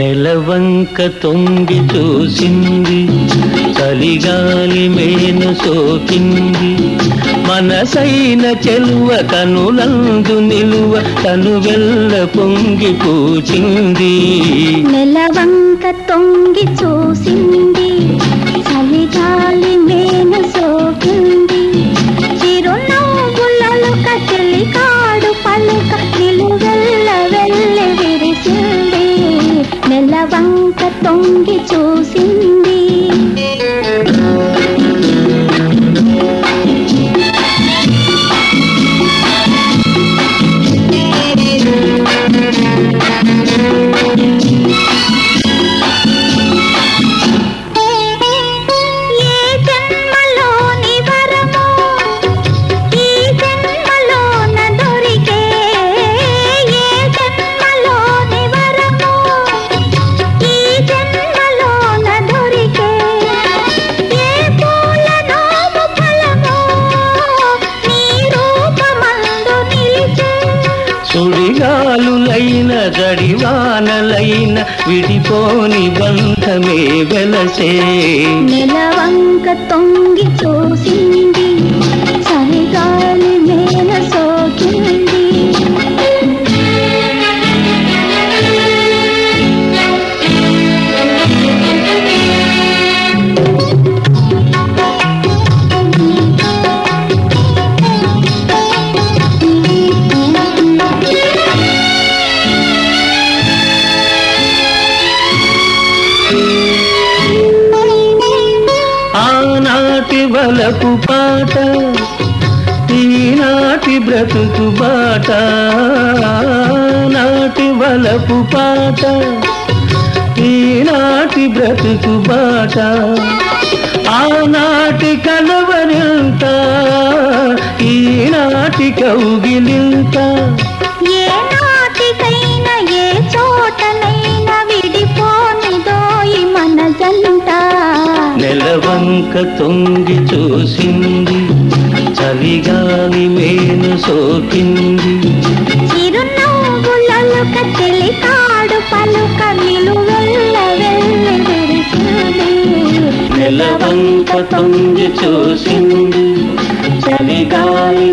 నెలవంక తొంగి చూసింది చలిగాలి మేను సోకింది. మనసైన చెలువ కనులందు నిలువ తను వెళ్ళ పొంగి పూచింది. నెలవంక తొంగి చూసింది వంక తొంగి చూసింది. సుడిగాలులైన జడివానలైన విడిపోని బంధమే వెలసే. నెలవంక తొంగి చూసింది ఆనాటి పాట ఈనాటి బ్రతుకు బాట. నాటి వలపు పాట ఈనాటి బ్రతుకు బాట. ఆనాటి కలవరింత ఈనాటి కౌగిలింత. నెలవంక తొంగి చూసింది చలిగాలి మేను సోకింది. చిరునవ్వులలుక చెలికాడు పలుక నిలువెల్ల వెళ్ళి విరిసింది నెలవంక తొంగి చూసింది చలిగాలి